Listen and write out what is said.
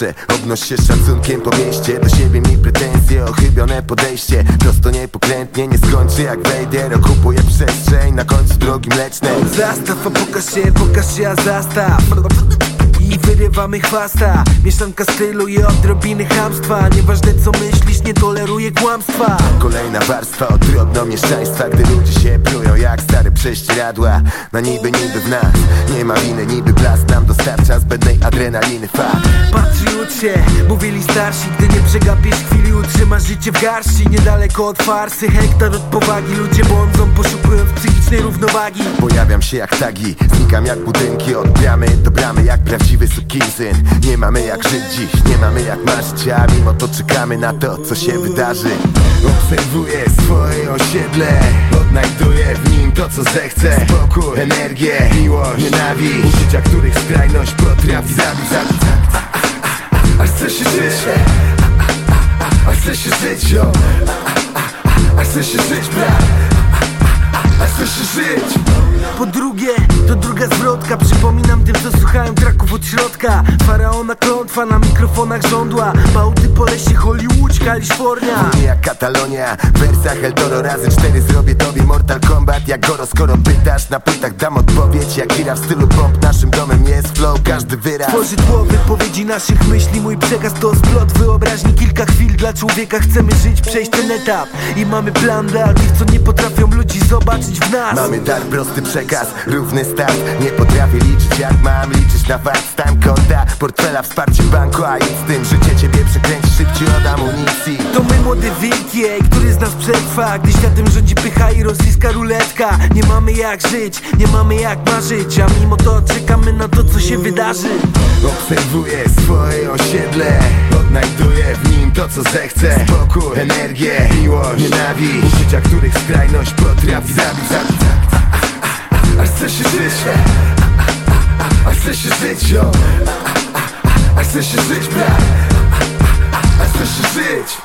zawsze Obnoś się szacunkiem po mieście. Do siebie mi pretensje, ochybione podejście. Prosto niepokrętnie, nie skończy jak Vader Okupuję przestrzeń na końcu drogi mlecznej. Zastaw, a pokaż się, pokaż się, a zastaw i wyrywamy chwasta. Mieszanka stylu i odrobiny chamstwa. Nieważne co myślisz, nie toleruję kłamstwa. Kolejna warstwa od drobnomieszczaństwa Gdy ludzie się plują jak stare prześcieradła. Na niby, niby w nas Nie ma winy, niby blask nam dostarcza zbędnej adrenaliny. Fakt się, mówili starsi Gdy nie przegapisz chwili, utrzymasz życie w garści. Niedaleko od farsy, hektar od powagi. Ludzie błądzą, poszukując psychicznej równowagi Pojawiam się jak tagi, znikam jak budynki Od bramy do bramy jak prawdziwy sukinsyn Nie mamy jak żyć dziś, nie mamy jak marzyć A mimo to czekamy na to, co się wydarzy Obserwuję swoje osiedle Odnajduję w nim to, co zechcę Spokój, energię, miłość, nienawiść Uczucia, których skrajność potrafi zabić, zabić, zabić. A chce się żyć A chce się żyć, A chce się żyć, brat A chce się żyć? Po drugie, to druga zwrotka. Przypominam tym, co słuchają traków od środka Faraona klątwa na mikrofonach żądła. Bałty po lesie Hollywood, Kalifornia. Nie jak Katalonia W wersach El Toro razy cztery Zrobię tobie Mortal Kombat. Jak Goro skoro pytasz Na pytach dam odpowiedź. Jak Ira w stylu bomb Naszym domem jest flow. Każdy wyraz Tworzy tło wypowiedzi naszych myśli. Mój przekaz to splot wyobraźni. Kilka chwil dla człowieka Chcemy żyć, przejść ten etap. I mamy plan dla tych, co nie potrafią ludzi zobaczyć w nas. Mamy dar, prosty przekaz, równy start. Nie potrafię liczyć jak mam liczyć na fakt Stan konta, portfela, wsparcie banku A idź z tym, życie ciebie przekręci szybciej od amunicji To my młode wilki, ej, który z nas przetrwa Gdy światem rządzi pycha i rosyjska ruletka Nie mamy jak żyć, nie mamy jak marzyć A mimo to czekamy na to, co się wydarzy Obserwuję swoje osiedle Odnajduję w nim to co zechcę Spokój, energię, miłość, nienawiść Uczucia, których skrajność potrafi zabić, zabić, zabić. A chce się żyć A chce się żyć, yo. A chce się żyć, brat A chce się żyć